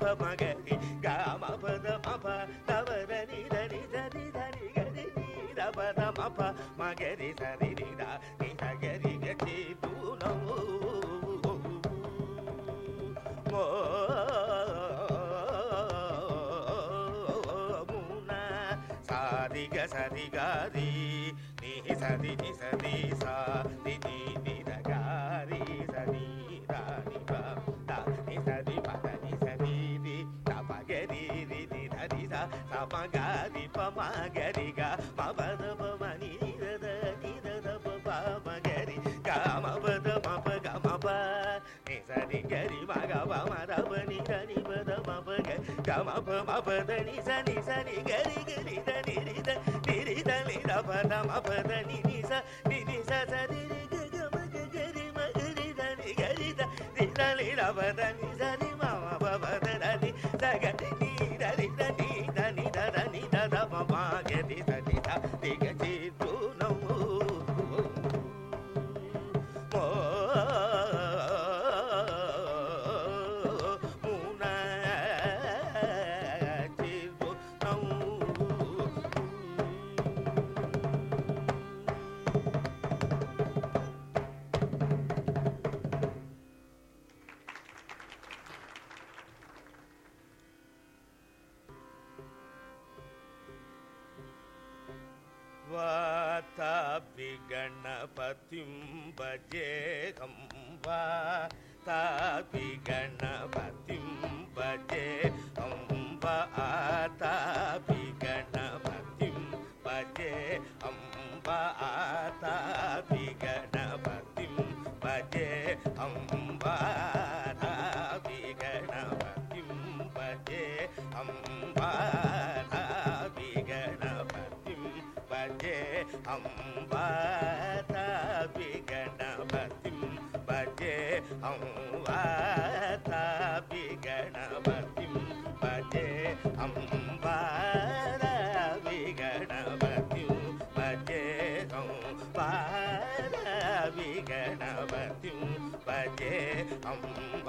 దప మగరి గామ పద మప దవర నిద నిద నిద నిగరి నిద పద మప మగరి సరి నిద నిద గరి గచి తూనము మూన సాదిగ సదిగారి ని సది ని సది సా ప ని ద ని ప ద మ ప గ గ మ ప మ ప ద ని స ని స గరి గరి ద ని రి ద ని రి ద ని ద ప గరి మ గరి గరి ద ని ద ని ని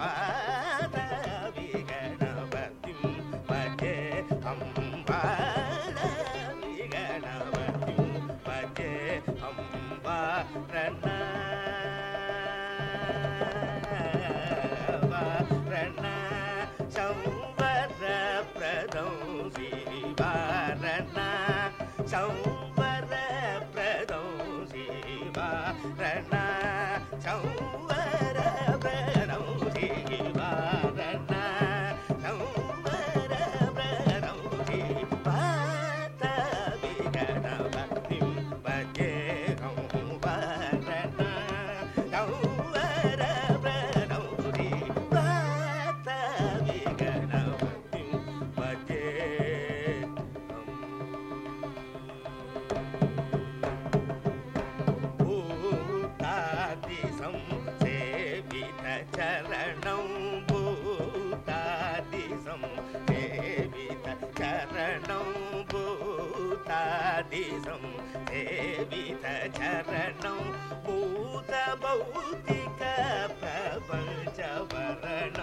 哎 சரண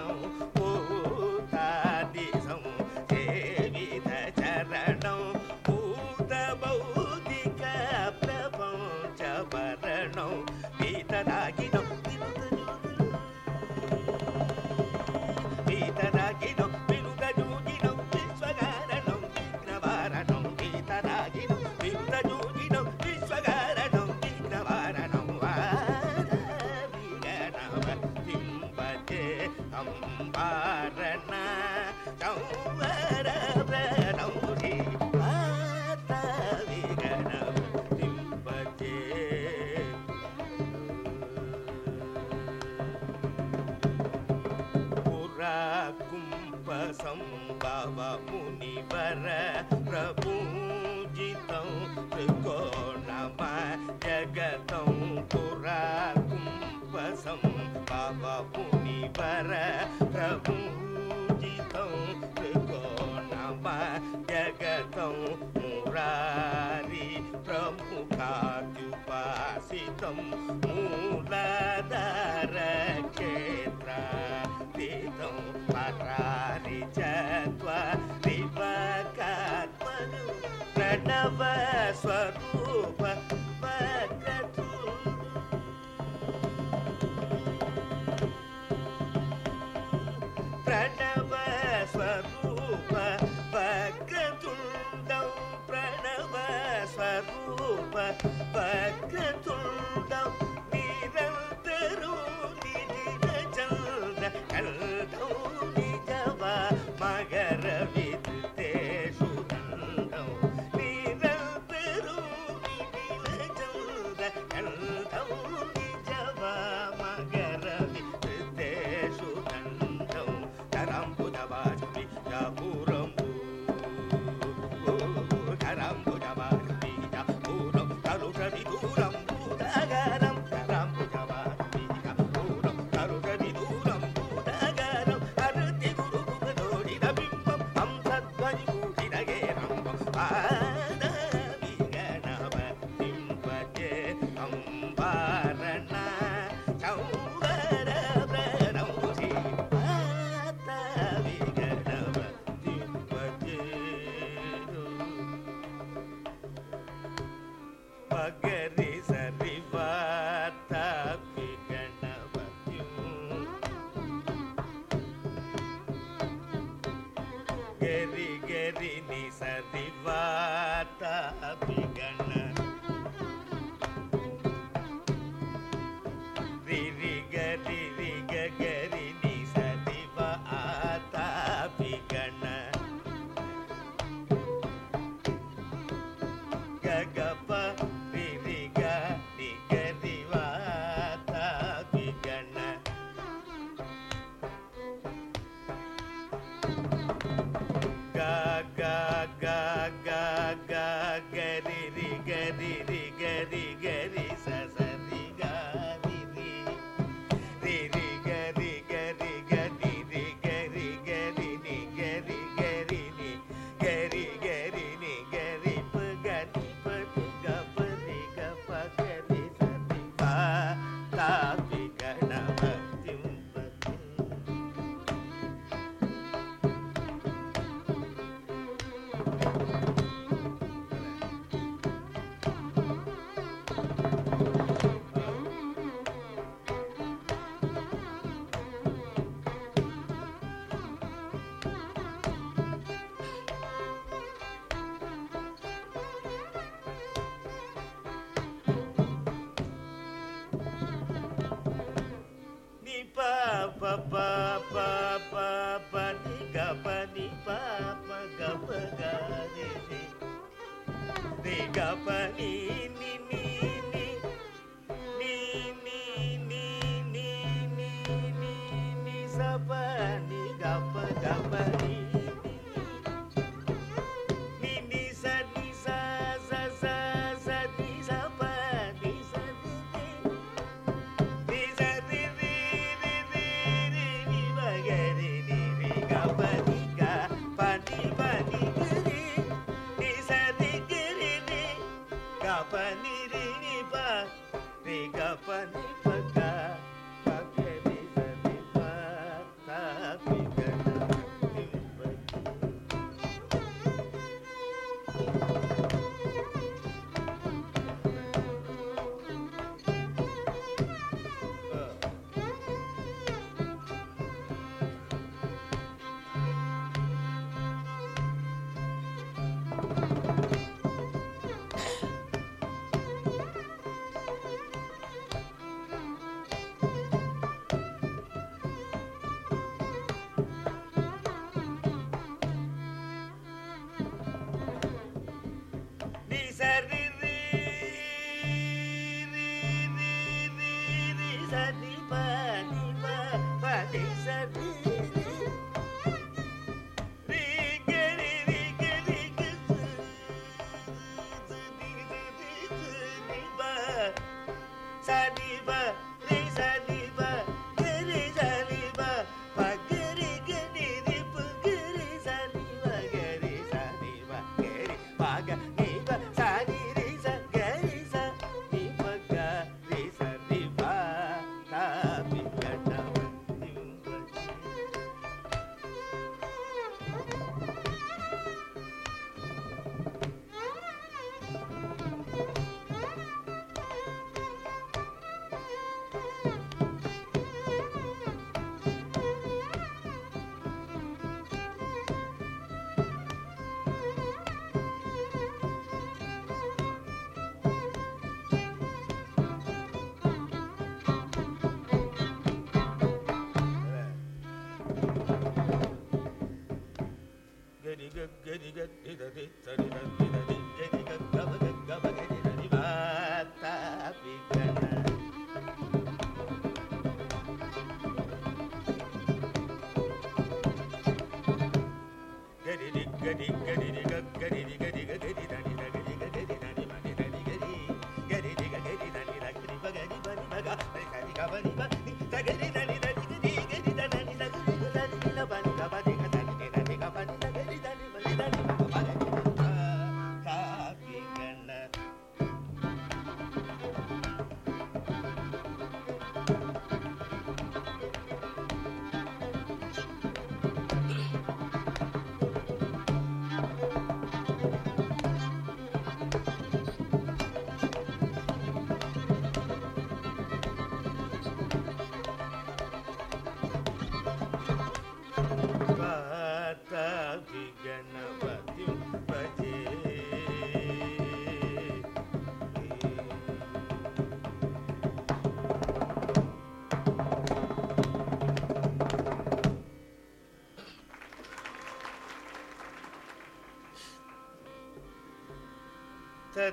அம்பாரண சௌவர ि चिबात्म प्रणव स्वरूप Yahoo.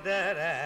da da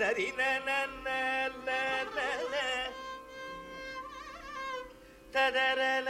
ததரி ததரல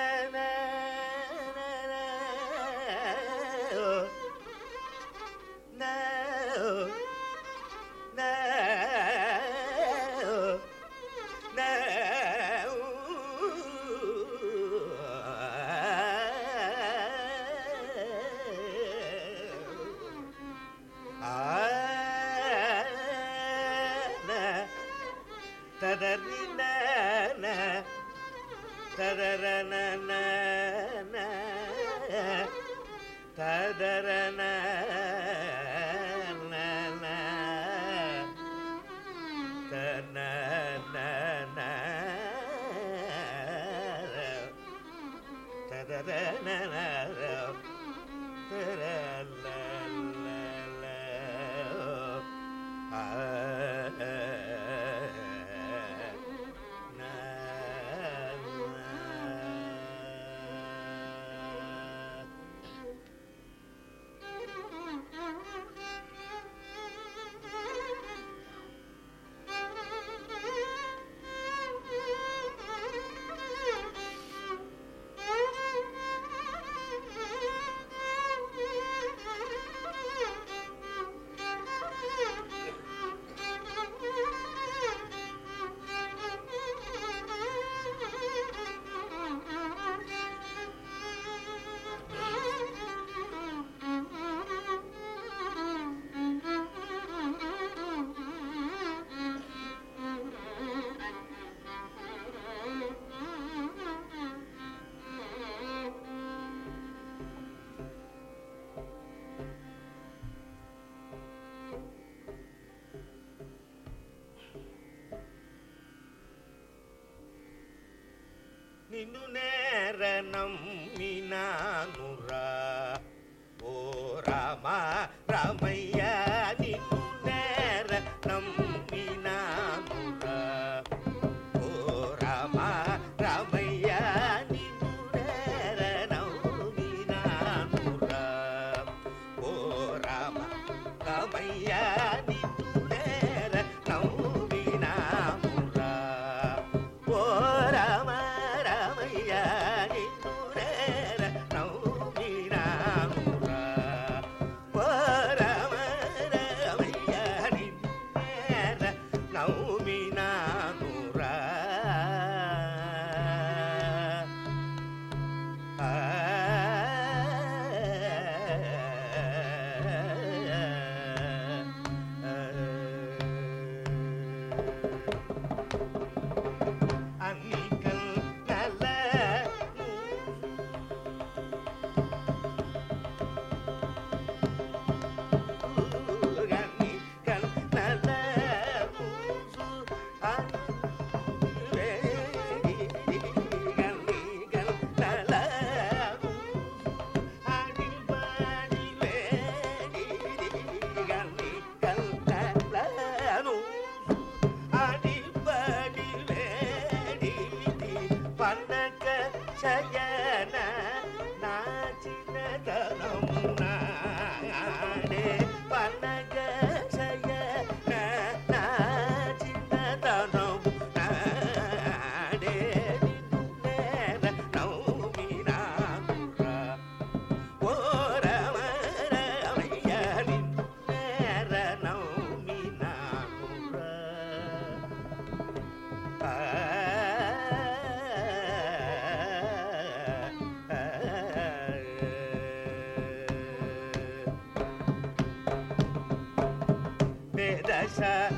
ನಿನ್ನು ನೇರ ನಮ್ಮ casa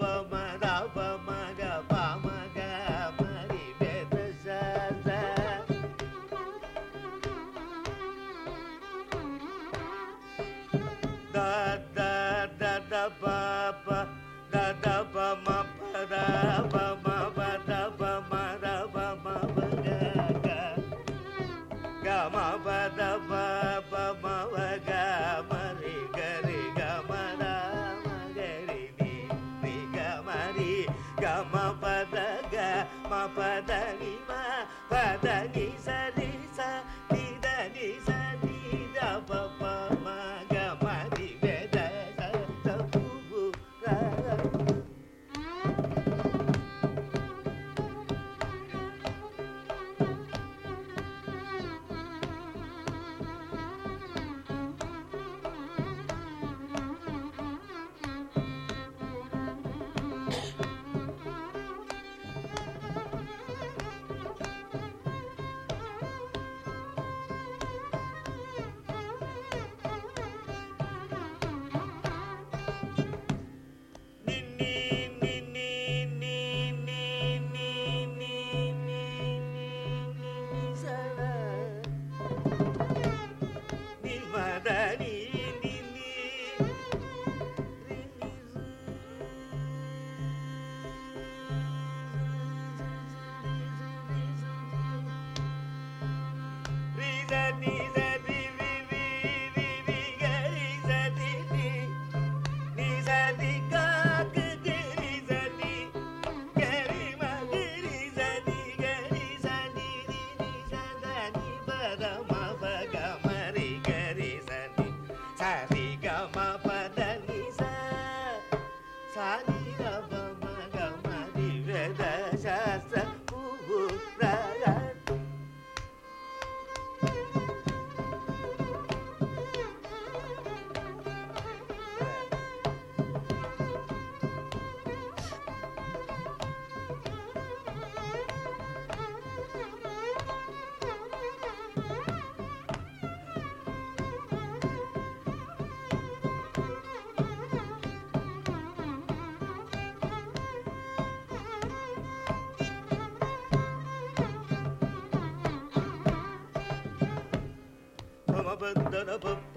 da da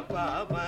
గమ గమ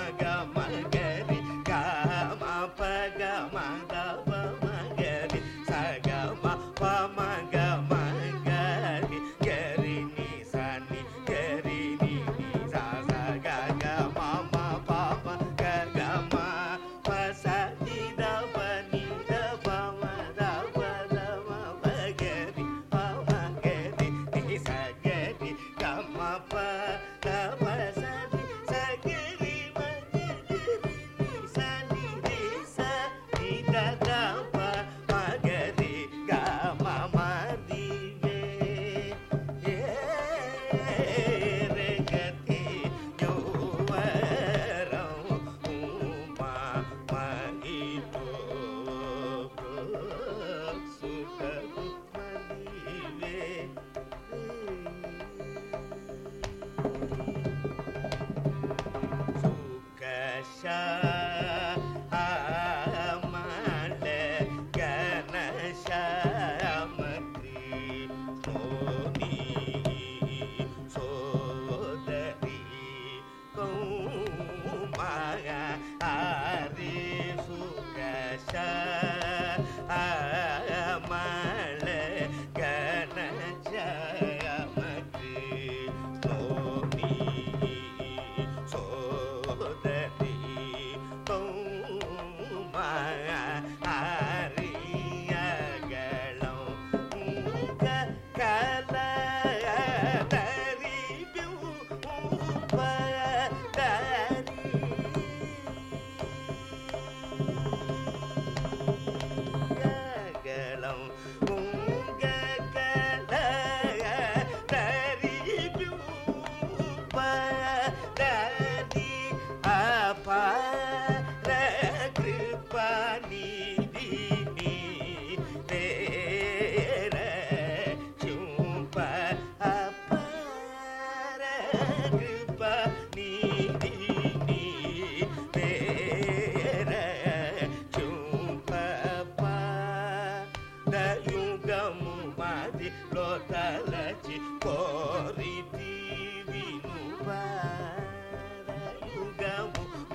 Krishna.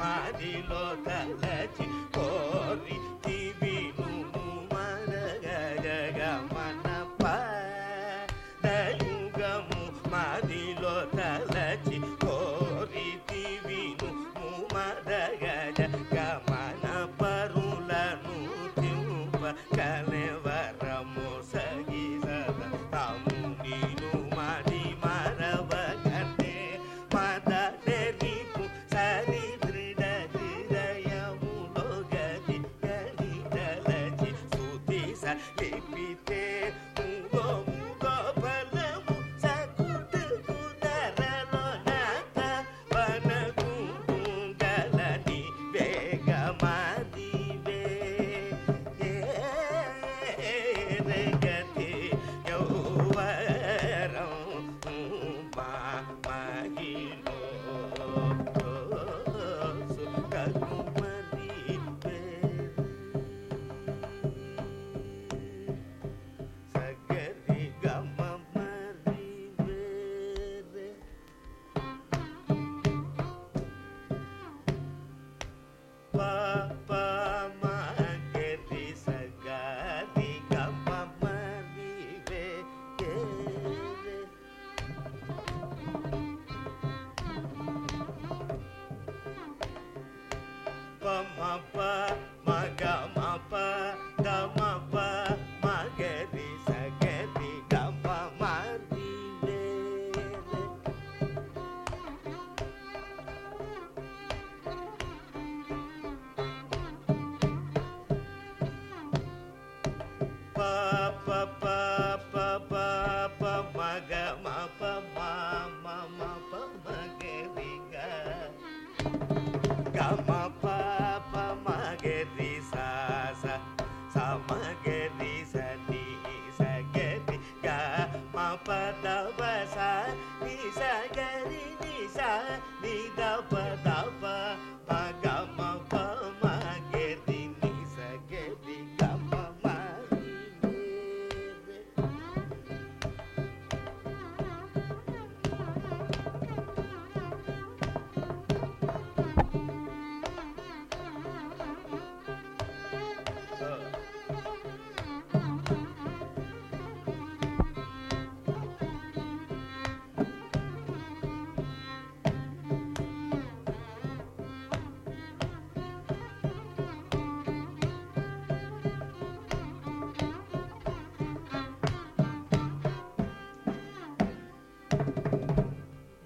mari lo callati corri